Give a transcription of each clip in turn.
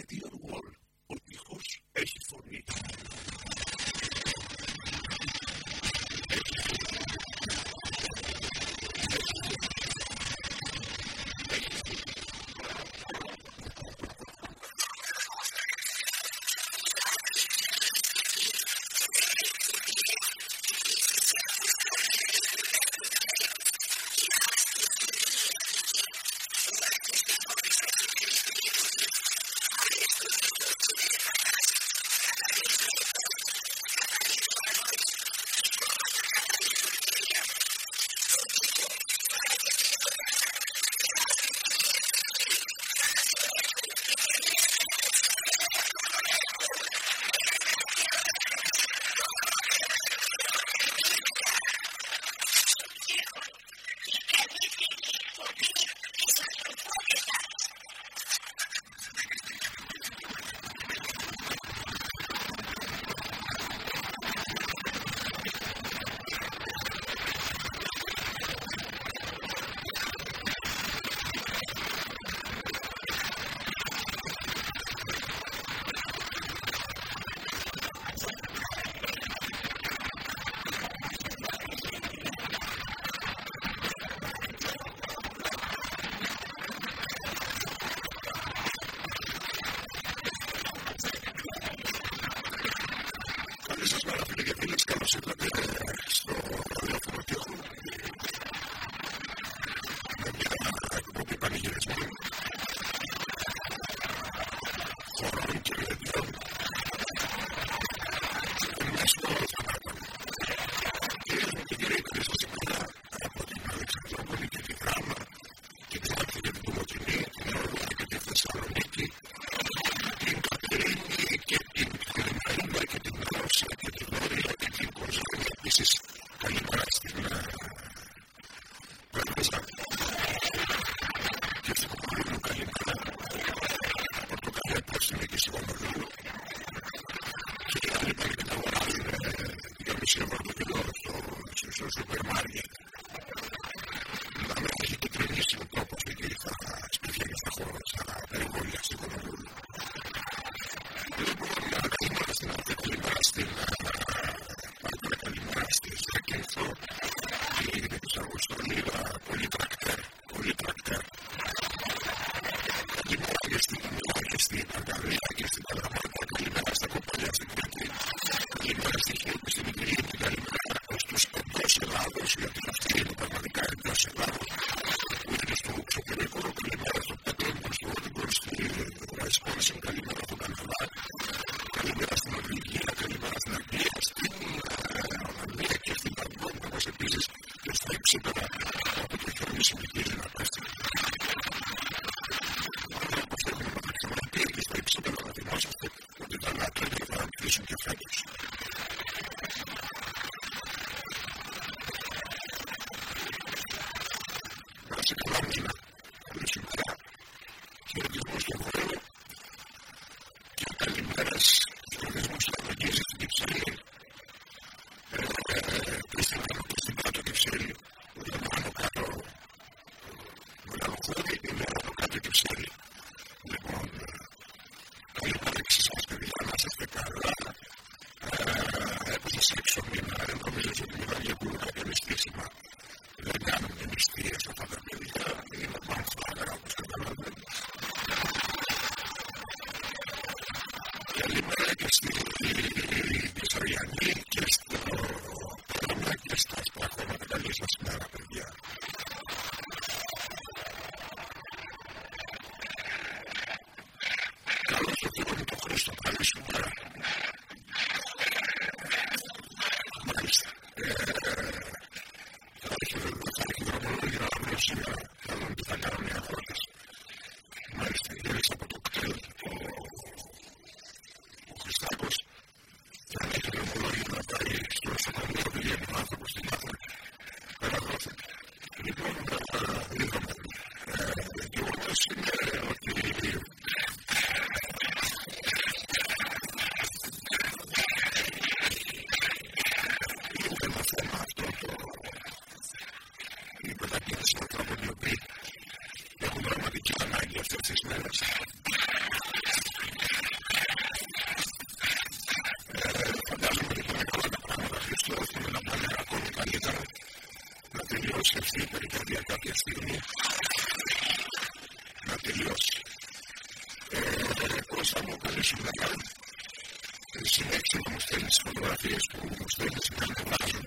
let your σύσκεψη η καρδιά κάποια στιγμή να τελειώσει. Ε, Κώστα μου, καλή σου δουλειά. Συνέχισε να μου στέλνεις φωτογραφίες που μου στέλνεις να ανεβάζω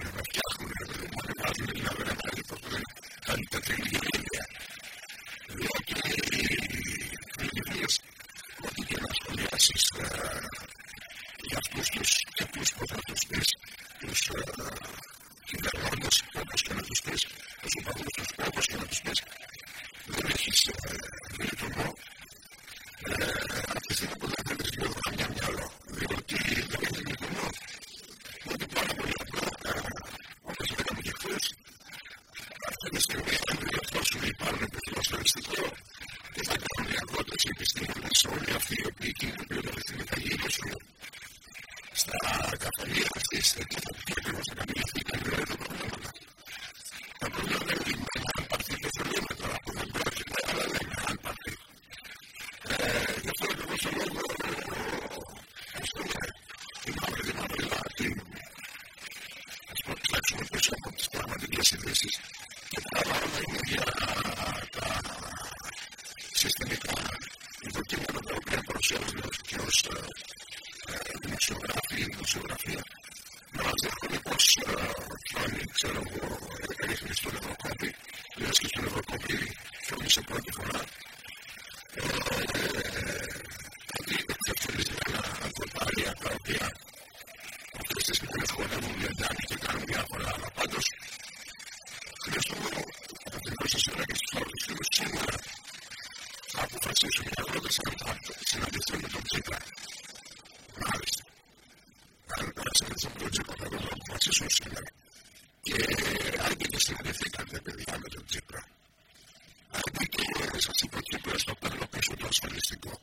σα είπα και πριν στο τέλο πίσω το ασφαλιστικό.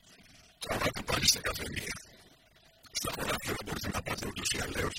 Τραβάτε πάλι στην καφενεία. Στα χωράφια δεν μπορείτε να πάτε ούτως ή αλλιώς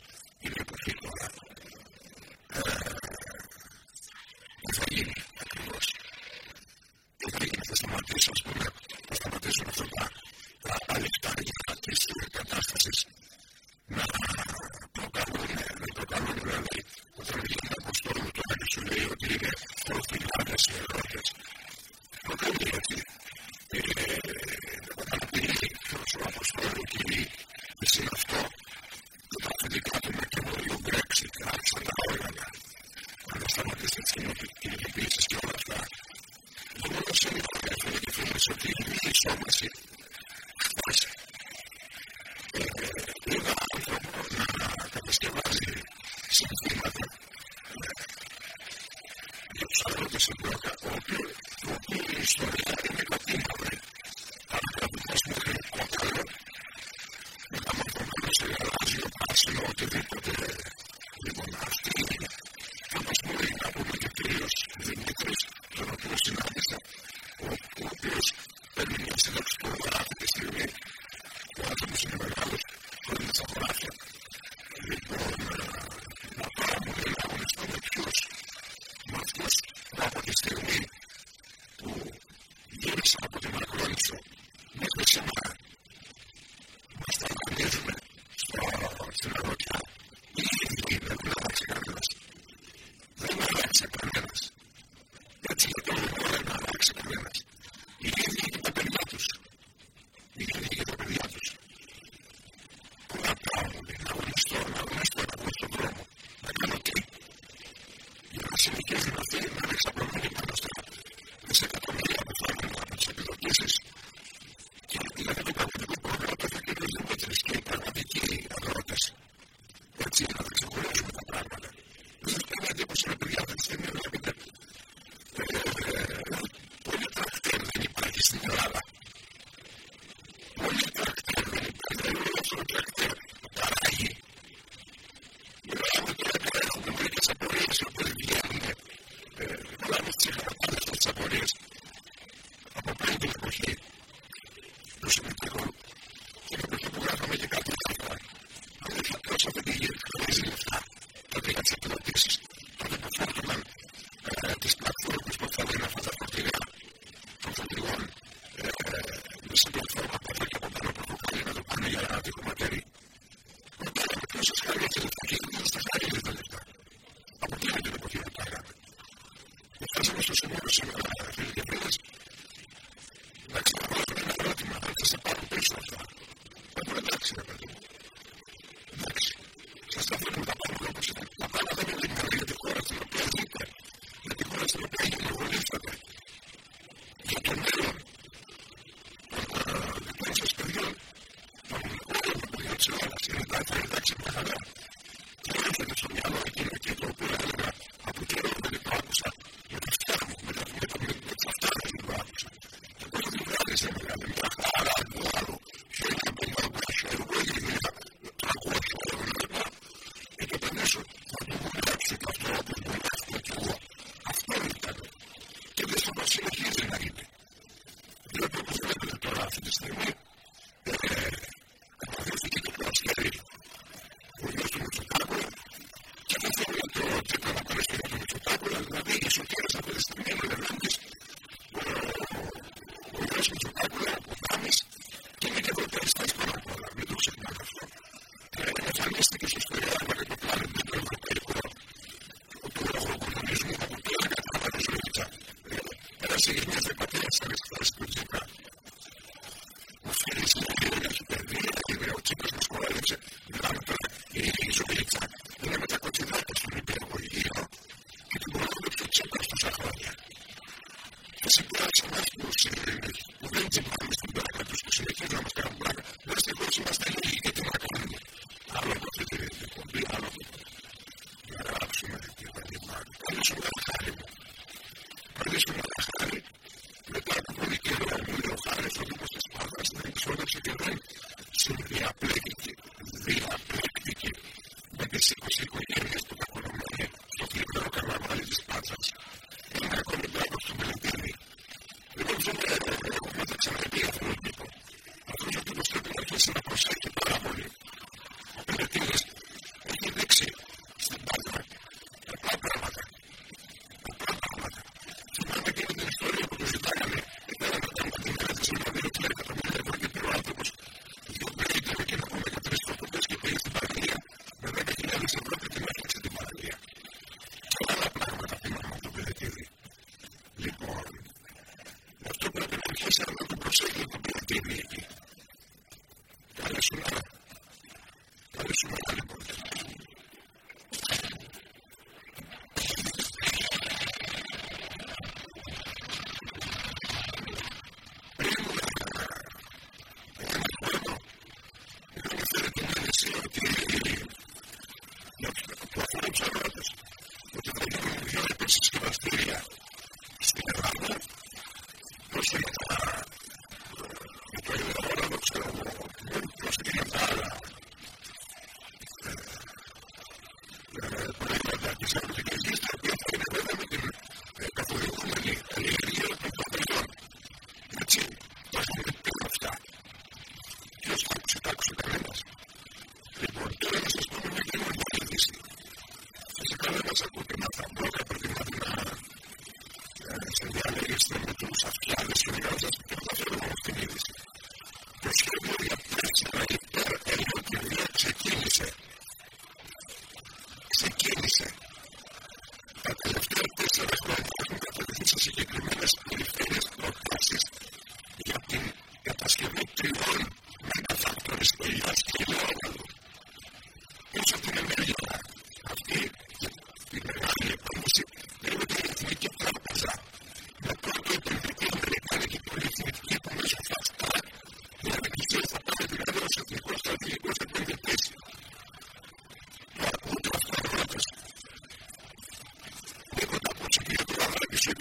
experience.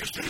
is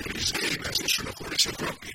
επιχειρήσει να χωρί Ευρώπη.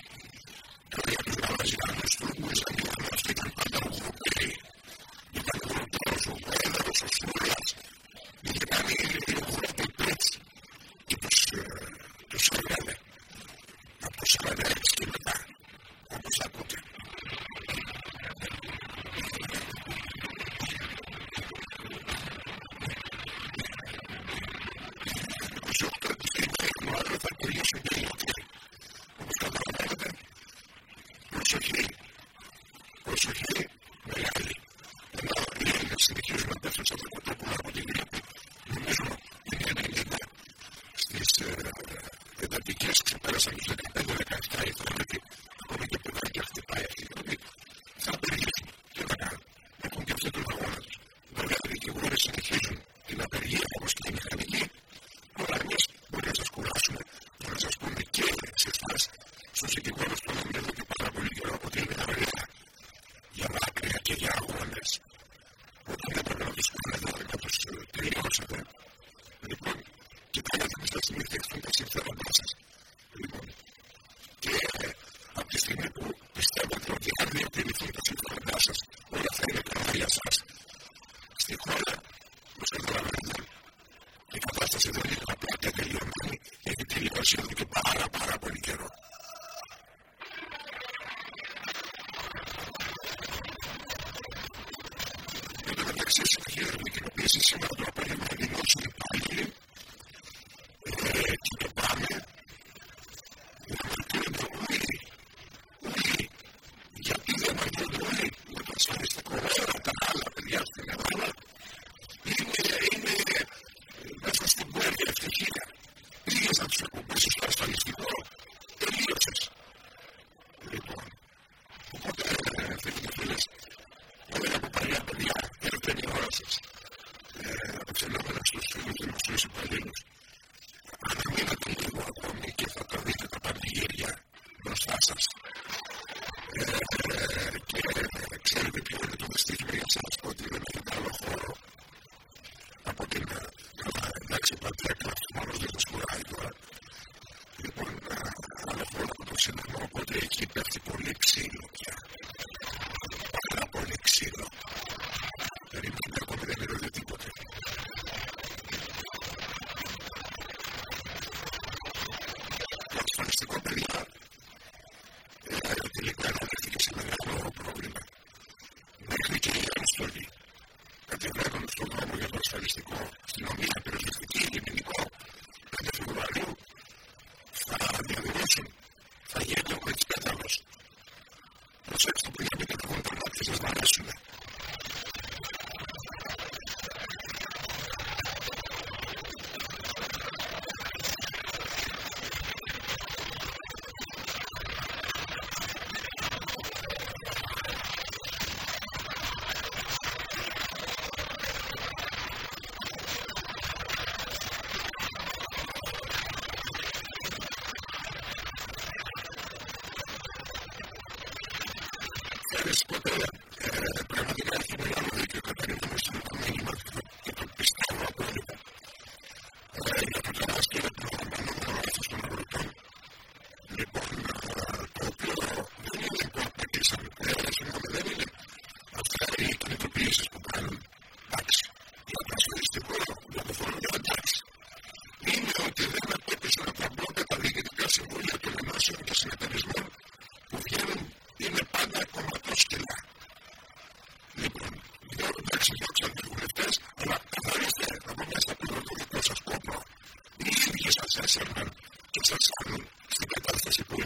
Οπότε εκεί πέφτει πολύ ψήλο.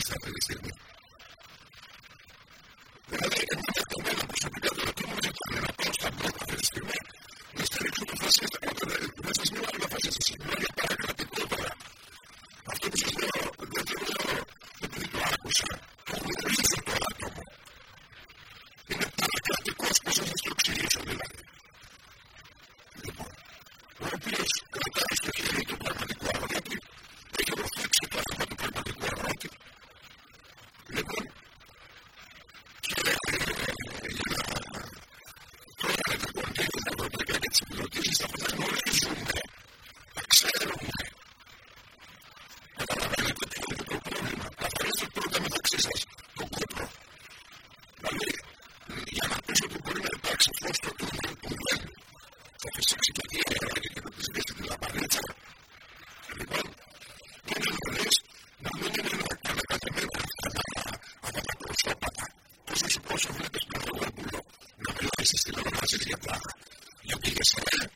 50 или 70. existido en la Universidad Plaza. Yo pido saber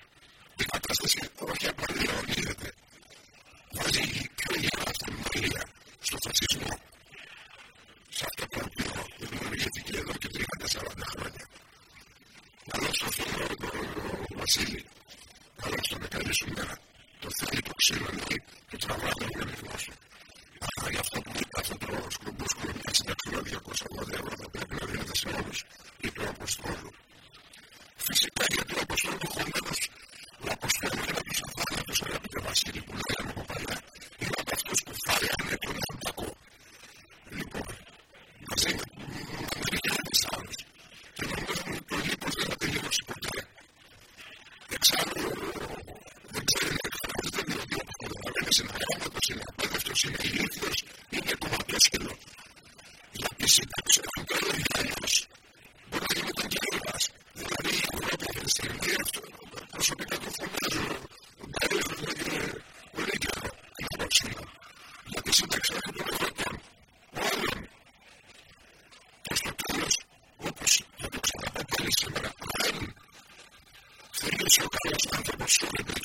большого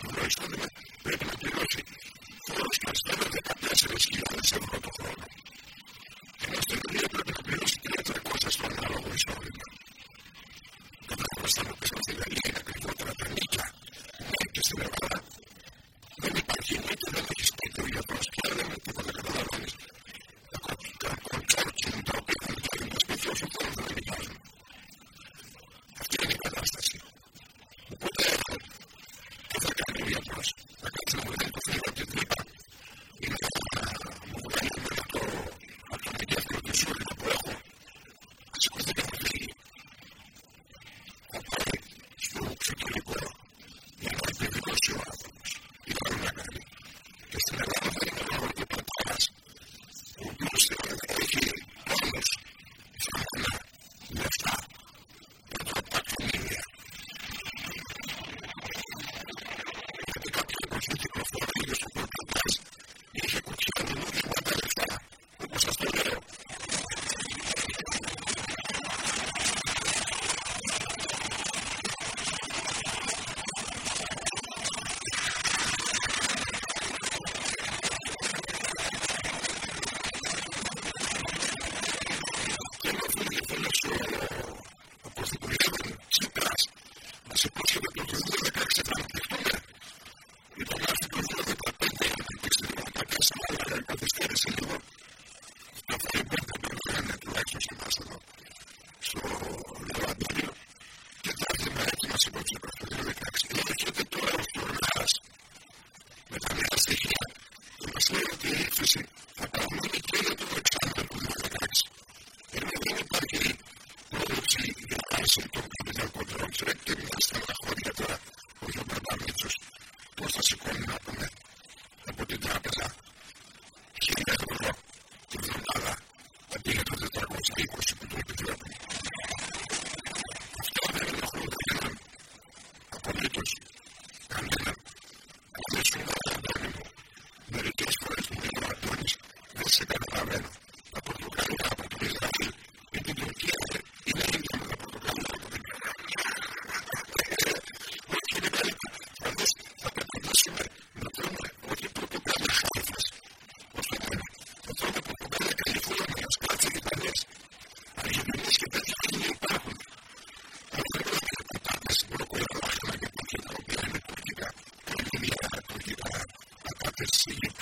exploration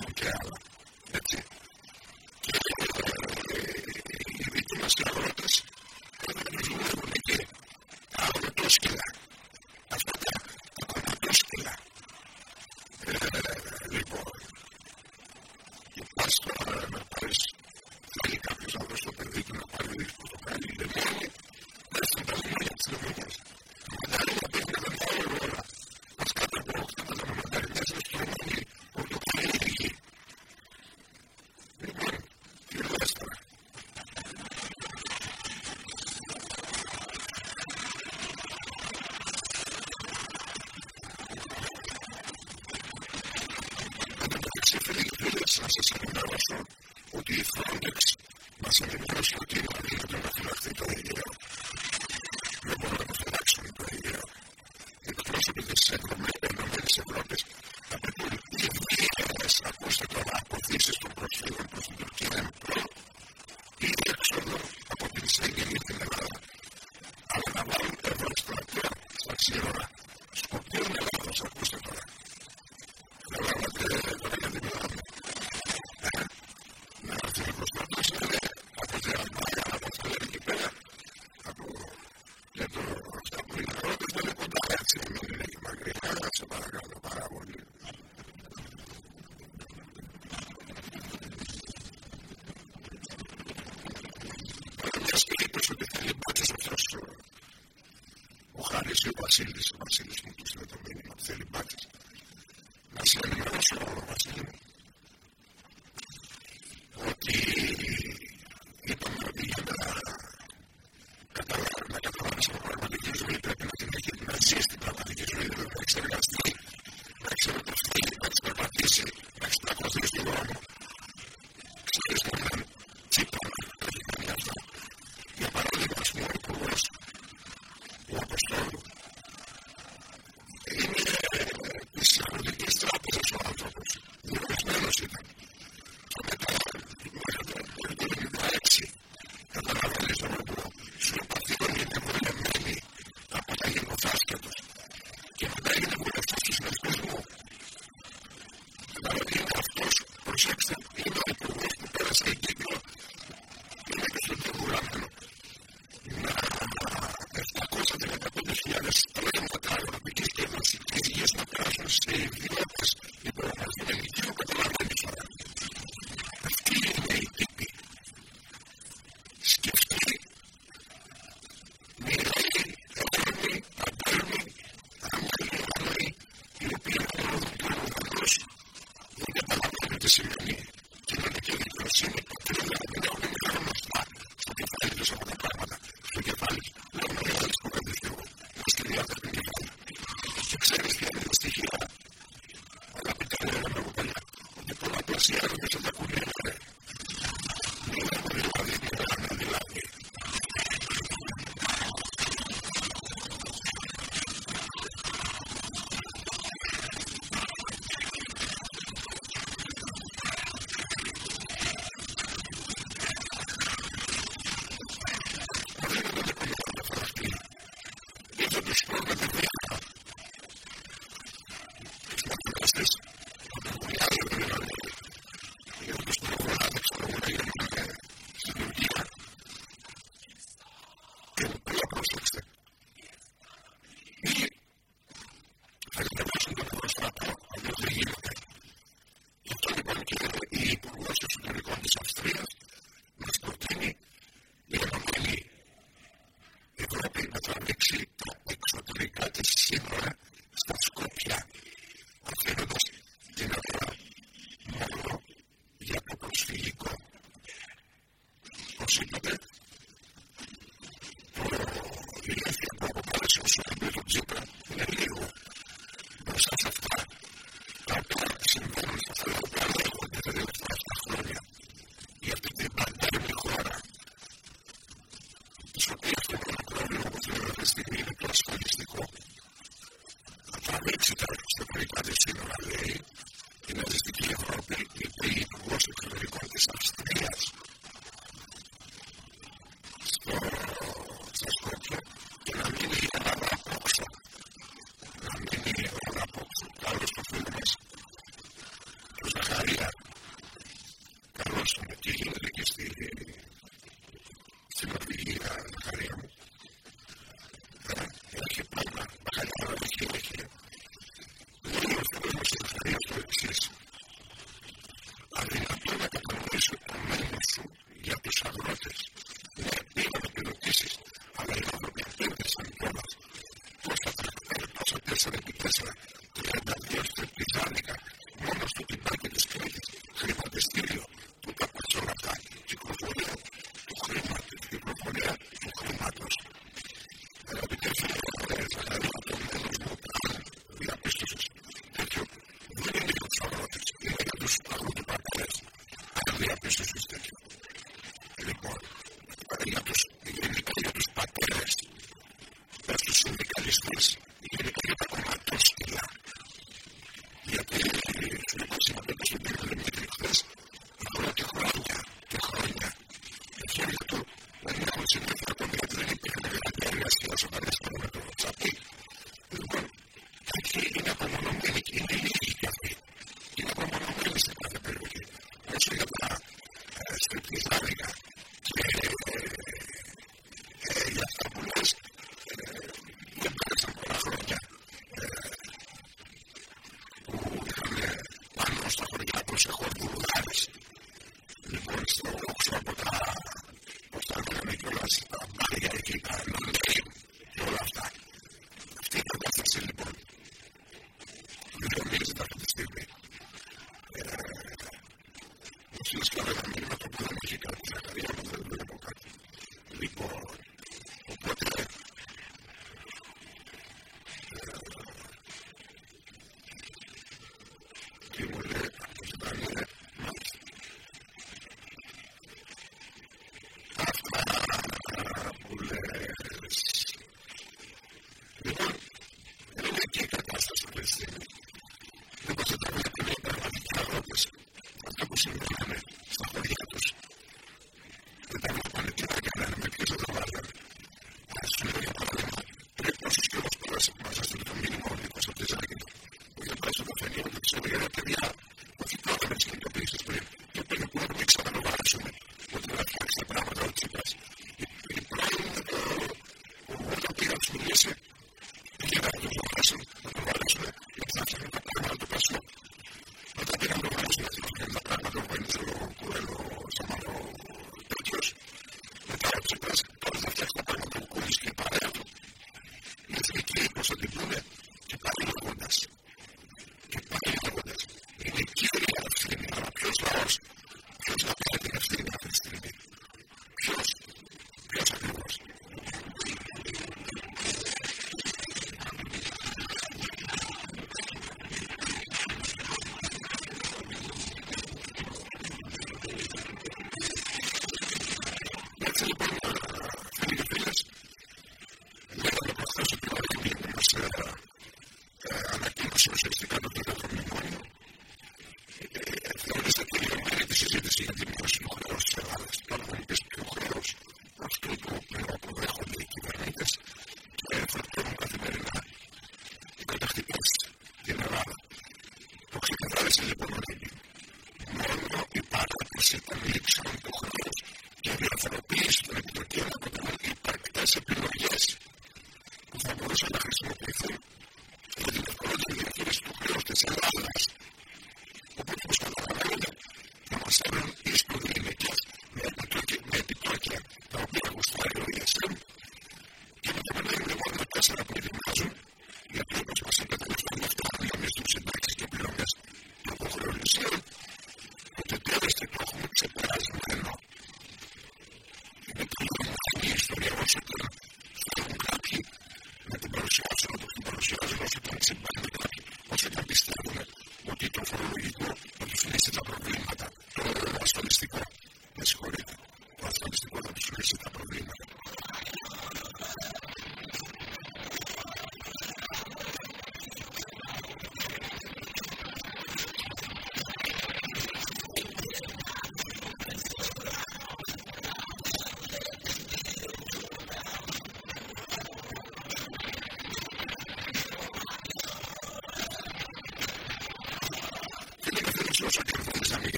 Thank you. facilities another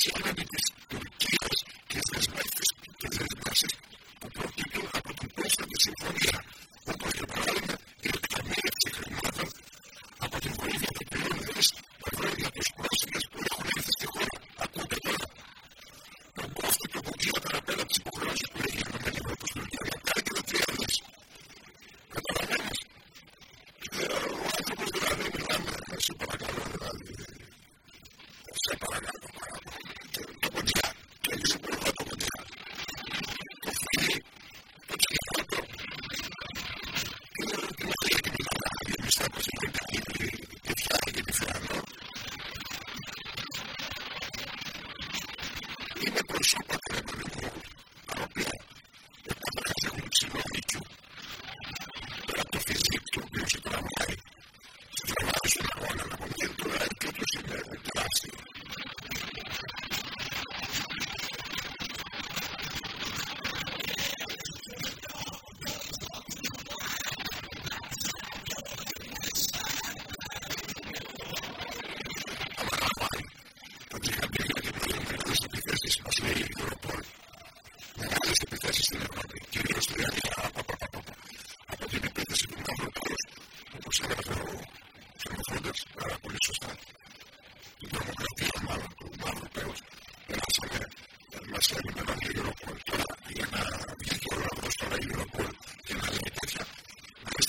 see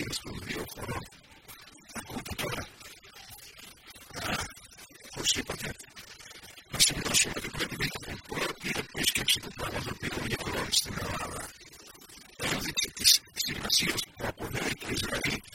Του δύο χωρών. Ακόμα και τώρα. Άρα, όπω είπατε, να συμβιώσουμε την πρεμινότητα των κόρων και την επίσκεψη των πράγων των πυρόγια χωρών στην Ελλάδα. Ένα δείκτη τη που απορρέει το Ισραήλ.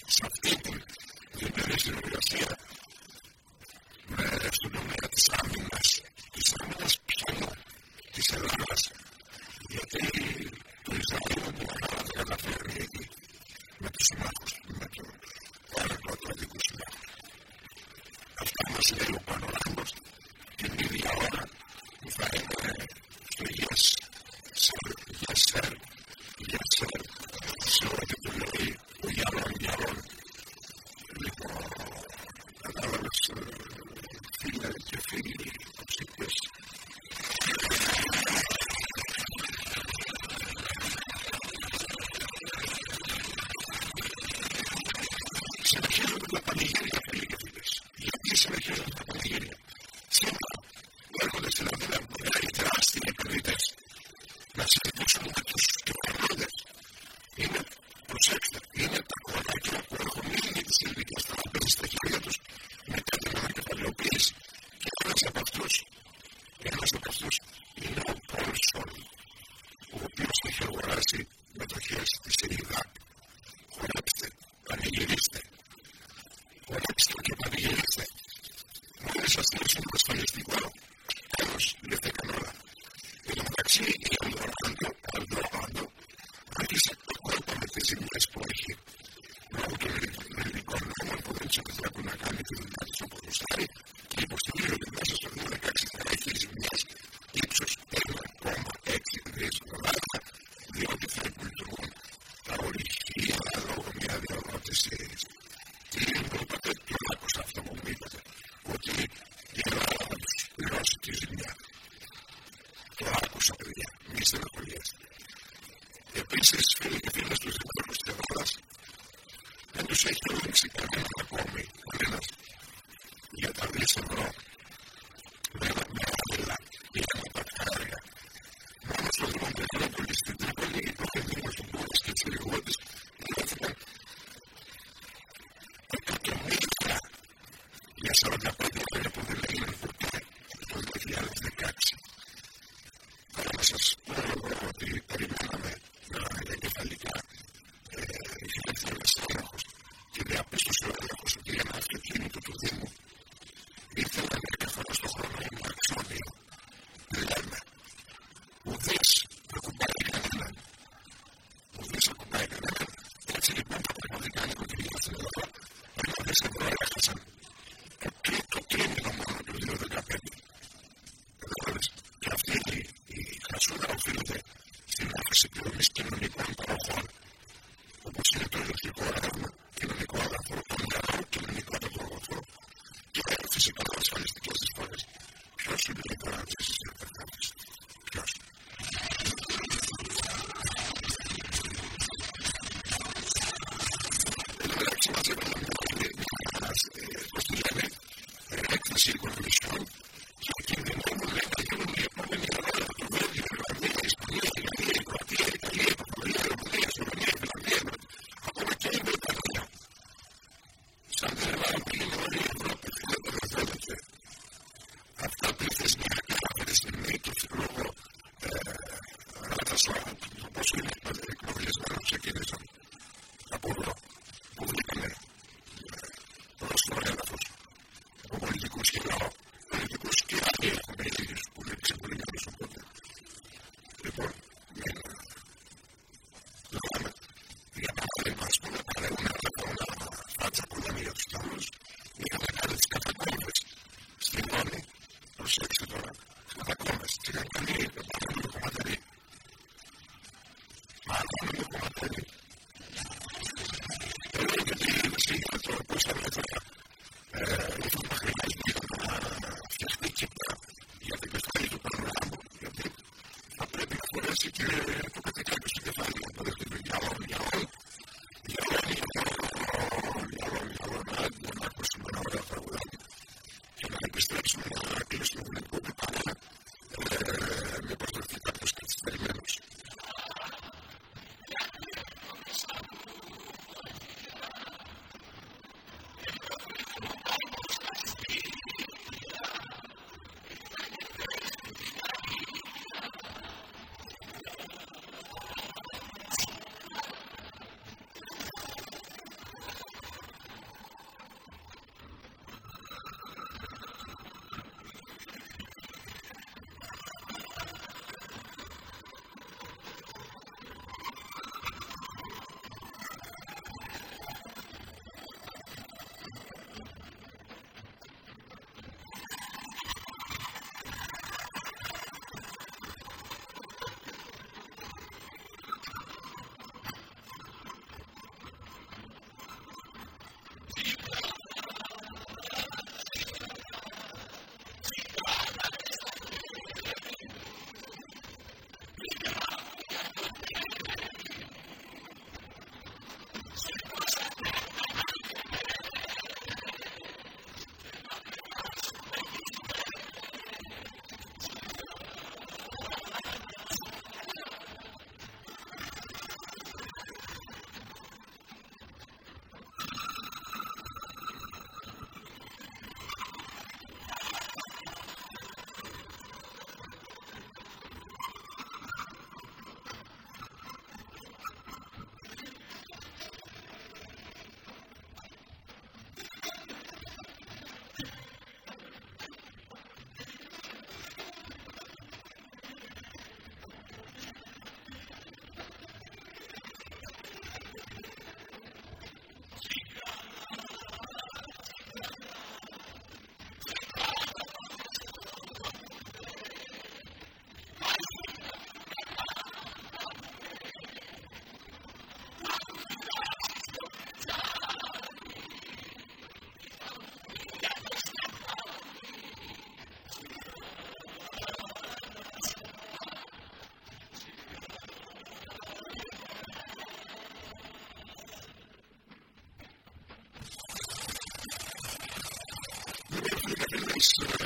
sure